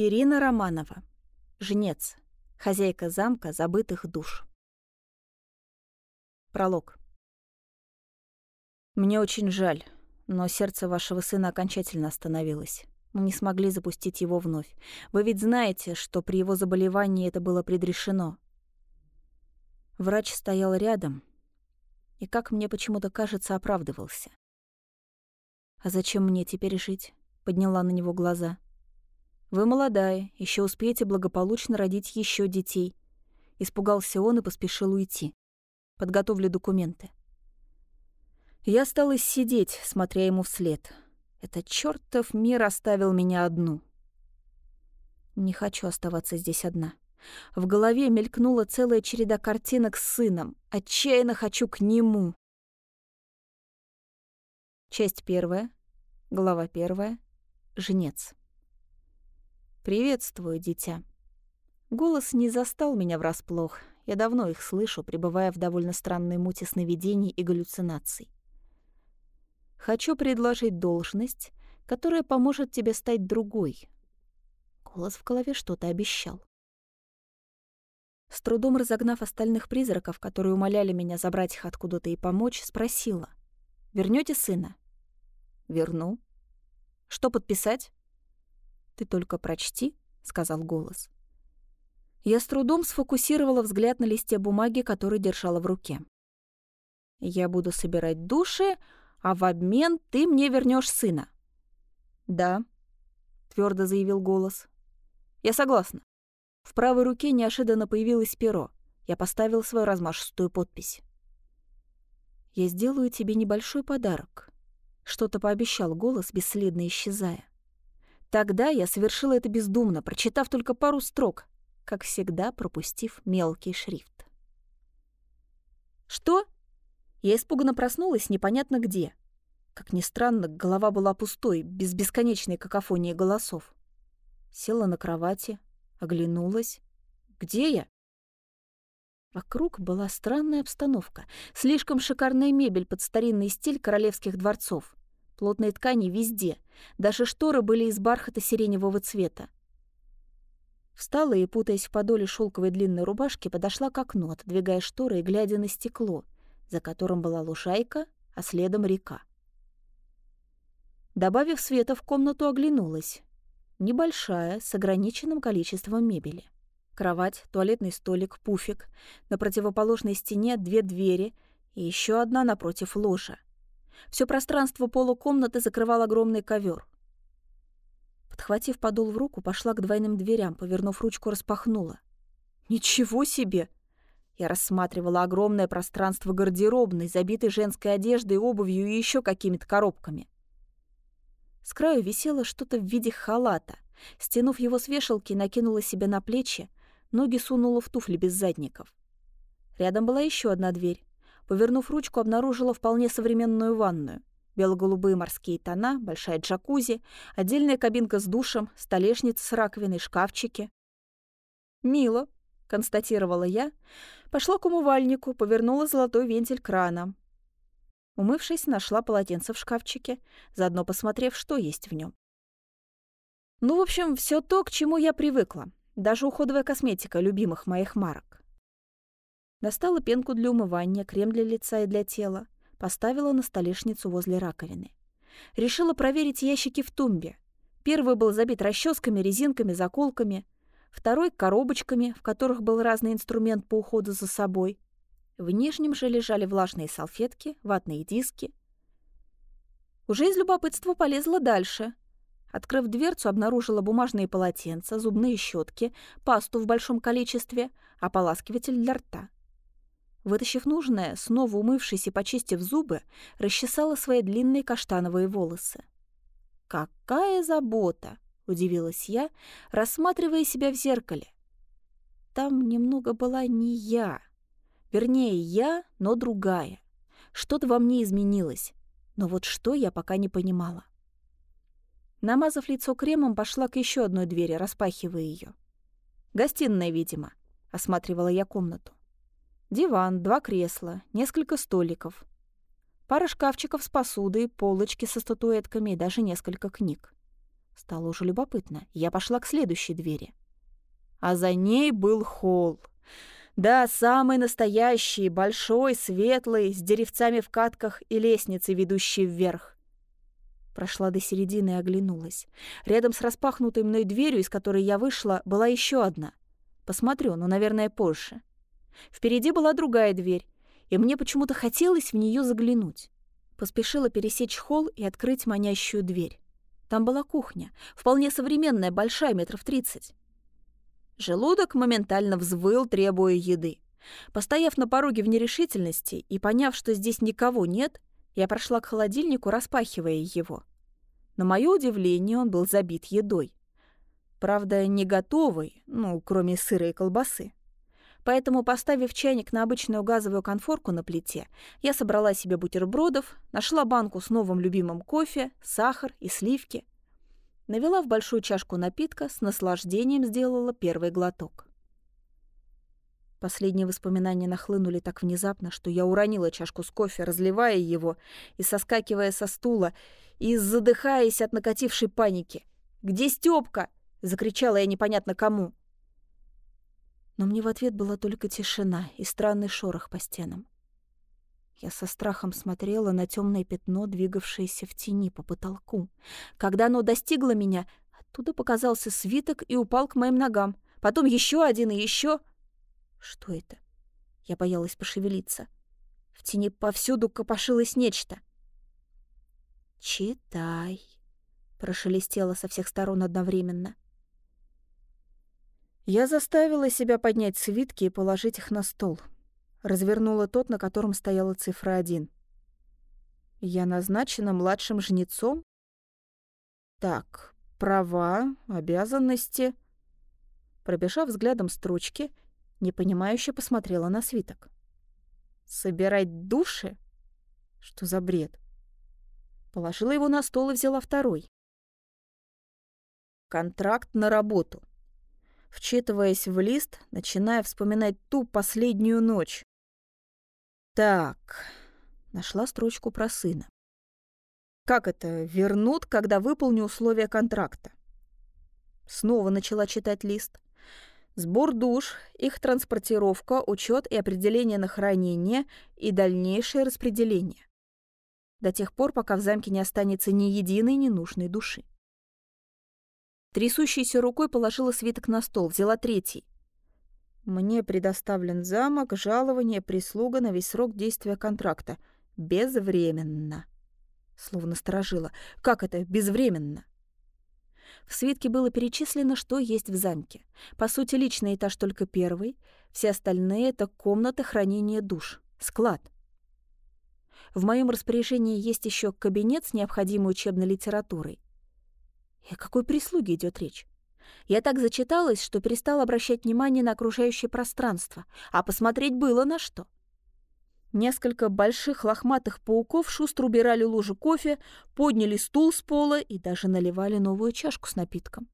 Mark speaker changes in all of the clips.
Speaker 1: Ирина Романова. Жнец. Хозяйка замка забытых душ. Пролог. Мне очень жаль, но сердце вашего сына окончательно остановилось. Мы не смогли запустить его вновь. Вы ведь знаете, что при его заболевании это было предрешено. Врач стоял рядом и, как мне почему-то кажется, оправдывался. «А зачем мне теперь жить?» — подняла на него глаза. Вы молодая, еще успеете благополучно родить еще детей. Испугался он и поспешил уйти. Подготовлю документы. Я осталась сидеть, смотря ему вслед. Этот чертов мир оставил меня одну. Не хочу оставаться здесь одна. В голове мелькнула целая череда картинок с сыном. Отчаянно хочу к нему. Часть первая, глава первая, жнец. «Приветствую, дитя». Голос не застал меня врасплох. Я давно их слышу, пребывая в довольно странной муте сновидений и галлюцинаций. «Хочу предложить должность, которая поможет тебе стать другой». Голос в голове что-то обещал. С трудом разогнав остальных призраков, которые умоляли меня забрать их откуда-то и помочь, спросила. «Вернёте сына?» «Верну». «Что подписать?» «Ты только прочти», — сказал голос. Я с трудом сфокусировала взгляд на листе бумаги, который держала в руке. «Я буду собирать души, а в обмен ты мне вернешь сына». «Да», — твердо заявил голос. «Я согласна». В правой руке неожиданно появилось перо. Я поставил свою размашистую подпись. «Я сделаю тебе небольшой подарок», — что-то пообещал голос, бесследно исчезая. Тогда я совершила это бездумно, прочитав только пару строк, как всегда пропустив мелкий шрифт. «Что?» Я испуганно проснулась непонятно где. Как ни странно, голова была пустой, без бесконечной какофонии голосов. Села на кровати, оглянулась. «Где я?» Вокруг была странная обстановка. Слишком шикарная мебель под старинный стиль королевских дворцов. Плотные ткани везде. Даже шторы были из бархата сиреневого цвета. Встала и, путаясь в подоле шелковой длинной рубашки, подошла к окну, отодвигая шторы и глядя на стекло, за которым была лужайка, а следом река. Добавив света в комнату, оглянулась. Небольшая, с ограниченным количеством мебели. Кровать, туалетный столик, пуфик. На противоположной стене две двери и еще одна напротив ложа. Все пространство полукомнаты закрывал огромный ковер. Подхватив подол в руку, пошла к двойным дверям, повернув ручку, распахнула. «Ничего себе!» Я рассматривала огромное пространство гардеробной, забитой женской одеждой, обувью и еще какими-то коробками. С краю висело что-то в виде халата. Стянув его с вешалки, накинула себе на плечи, ноги сунула в туфли без задников. Рядом была еще одна дверь. Повернув ручку, обнаружила вполне современную ванную. Бело-голубые морские тона, большая джакузи, отдельная кабинка с душем, столешница с раковиной, шкафчики. «Мило», — констатировала я, пошла к умывальнику, повернула золотой вентиль крана. Умывшись, нашла полотенце в шкафчике, заодно посмотрев, что есть в нем. Ну, в общем, все то, к чему я привыкла. Даже уходовая косметика любимых моих марок. Достала пенку для умывания, крем для лица и для тела. Поставила на столешницу возле раковины. Решила проверить ящики в тумбе. Первый был забит расческами, резинками, заколками. Второй — коробочками, в которых был разный инструмент по уходу за собой. В нижнем же лежали влажные салфетки, ватные диски. Уже из любопытства полезла дальше. Открыв дверцу, обнаружила бумажные полотенца, зубные щетки, пасту в большом количестве, ополаскиватель для рта. Вытащив нужное, снова умывшись и почистив зубы, расчесала свои длинные каштановые волосы. «Какая забота!» — удивилась я, рассматривая себя в зеркале. Там немного была не я. Вернее, я, но другая. Что-то во мне изменилось. Но вот что я пока не понимала. Намазав лицо кремом, пошла к еще одной двери, распахивая ее. «Гостиная, видимо», — осматривала я комнату. Диван, два кресла, несколько столиков. Пара шкафчиков с посудой, полочки со статуэтками и даже несколько книг. Стало уже любопытно. Я пошла к следующей двери. А за ней был холл. Да, самый настоящий, большой, светлый, с деревцами в катках и лестницей, ведущей вверх. Прошла до середины и оглянулась. Рядом с распахнутой мной дверью, из которой я вышла, была еще одна. Посмотрю, но, наверное, позже. Впереди была другая дверь, и мне почему-то хотелось в нее заглянуть. Поспешила пересечь холл и открыть манящую дверь. Там была кухня, вполне современная, большая, метров тридцать. Желудок моментально взвыл, требуя еды. Постояв на пороге в нерешительности и поняв, что здесь никого нет, я прошла к холодильнику, распахивая его. На мое удивление, он был забит едой. Правда, не готовый, ну, кроме сыра и колбасы. Поэтому, поставив чайник на обычную газовую конфорку на плите, я собрала себе бутербродов, нашла банку с новым любимым кофе, сахар и сливки — Навела в большую чашку напитка, с наслаждением сделала первый глоток. Последние воспоминания нахлынули так внезапно, что я уронила чашку с кофе, разливая его и соскакивая со стула, и задыхаясь от накатившей паники. «Где Стёпка?» — закричала я непонятно кому. Но мне в ответ была только тишина и странный шорох по стенам. Я со страхом смотрела на темное пятно, двигавшееся в тени по потолку. Когда оно достигло меня, оттуда показался свиток и упал к моим ногам. Потом еще один и еще. Что это? Я боялась пошевелиться. В тени повсюду копошилось нечто. «Читай», — прошелестело со всех сторон одновременно. Я заставила себя поднять свитки и положить их на стол. — развернула тот, на котором стояла цифра 1. Я назначена младшим жнецом? Так, права, обязанности. Пробежав взглядом строчки, непонимающе посмотрела на свиток. Собирать души? Что за бред? Положила его на стол и взяла второй. Контракт на работу. Вчитываясь в лист, начиная вспоминать ту последнюю ночь. Так, нашла строчку про сына. Как это вернут, когда выполню условия контракта? Снова начала читать лист. Сбор душ, их транспортировка, учет и определение на хранение и дальнейшее распределение. До тех пор, пока в замке не останется ни единой ненужной души. Трясущейся рукой положила свиток на стол, взяла третий — мне предоставлен замок, жалование, прислуга на весь срок действия контракта. Безвременно. Словно сторожила. Как это безвременно? В свитке было перечислено, что есть в замке. По сути, личный этаж только первый. Все остальные — это комната хранения душ. Склад. В моем распоряжении есть еще кабинет с необходимой учебной литературой. И о какой прислуге идет речь? Я так зачиталась, что перестала обращать внимание на окружающее пространство, а посмотреть было на что. Несколько больших лохматых пауков шустро убирали лужу кофе, подняли стул с пола и даже наливали новую чашку с напитком.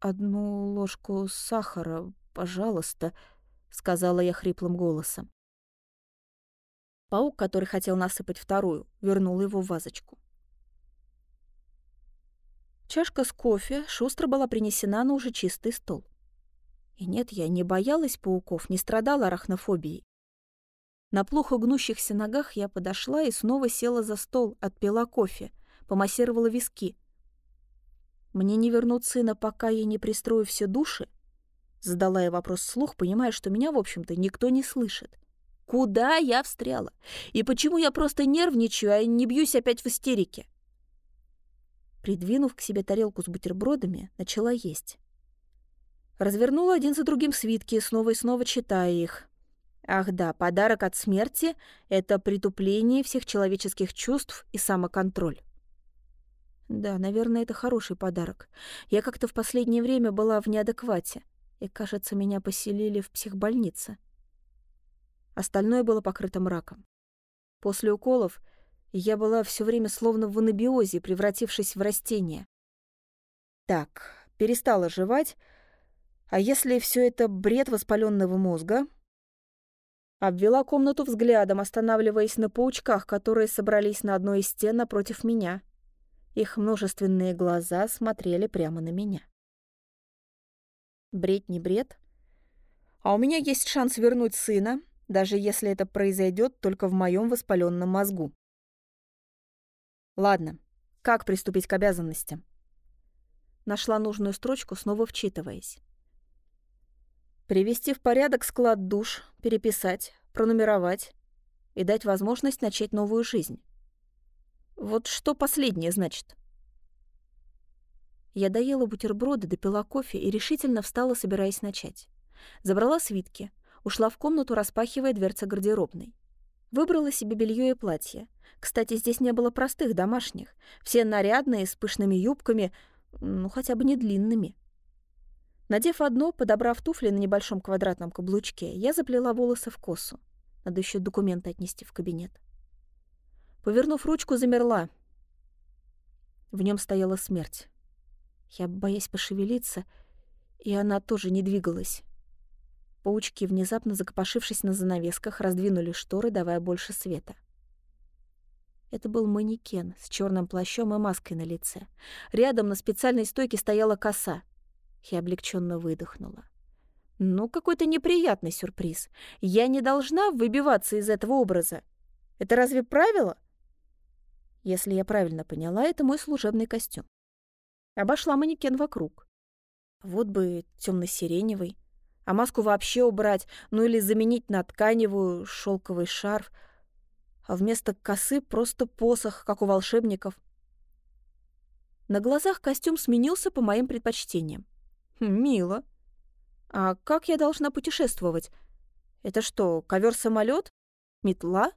Speaker 1: «Одну ложку сахара, пожалуйста», — сказала я хриплым голосом. Паук, который хотел насыпать вторую, вернул его в вазочку. Чашка с кофе шустро была принесена на уже чистый стол. И нет, я не боялась пауков, не страдала арахнофобией. На плохо гнущихся ногах я подошла и снова села за стол, отпила кофе, помассировала виски. «Мне не вернуть сына, пока я не пристрою все души?» Задала я вопрос вслух, понимая, что меня, в общем-то, никто не слышит. Куда я встряла? И почему я просто нервничаю, а не бьюсь опять в истерике? Придвинув к себе тарелку с бутербродами, начала есть. Развернула один за другим свитки, снова и снова читая их. Ах да, подарок от смерти — это притупление всех человеческих чувств и самоконтроль. Да, наверное, это хороший подарок. Я как-то в последнее время была в неадеквате, и, кажется, меня поселили в психбольнице. Остальное было покрыто мраком. После уколов — я была все время словно в анабиозе, превратившись в растение. Так, перестала жевать. А если все это бред воспаленного мозга? Обвела комнату взглядом, останавливаясь на паучках, которые собрались на одной из стен напротив меня. Их множественные глаза смотрели прямо на меня. Бред не бред. А у меня есть шанс вернуть сына, даже если это произойдет только в моем воспаленном мозгу. Ладно, как приступить к обязанностям? Нашла нужную строчку, снова вчитываясь. Привести в порядок склад душ, переписать, пронумеровать и дать возможность начать новую жизнь. Вот что последнее значит? Я доела бутерброды, допила кофе и решительно встала, собираясь начать. Забрала свитки, ушла в комнату, распахивая дверцы гардеробной. Выбрала себе белье и платье. Кстати, здесь не было простых домашних. Все нарядные, с пышными юбками, ну, хотя бы не длинными. Надев одно, подобрав туфли на небольшом квадратном каблучке, я заплела волосы в косу. Надо еще документы отнести в кабинет. Повернув ручку, замерла. В нем стояла смерть. Я, боясь пошевелиться, и она тоже не двигалась. Паучки, внезапно закопошившись на занавесках, раздвинули шторы, давая больше света. Это был манекен с черным плащом и маской на лице. Рядом на специальной стойке стояла коса — я облегченно выдохнула. Ну, какой-то неприятный сюрприз. Я не должна выбиваться из этого образа. Это разве правило? Если я правильно поняла, это мой служебный костюм. Обошла манекен вокруг. Вот бы темно-сиреневый. А маску вообще убрать, ну или заменить на тканевую, шелковый шарф. А вместо косы просто посох, как у волшебников. На глазах костюм сменился по моим предпочтениям. Мило. А как я должна путешествовать? Это что, ковер-самолет? Метла?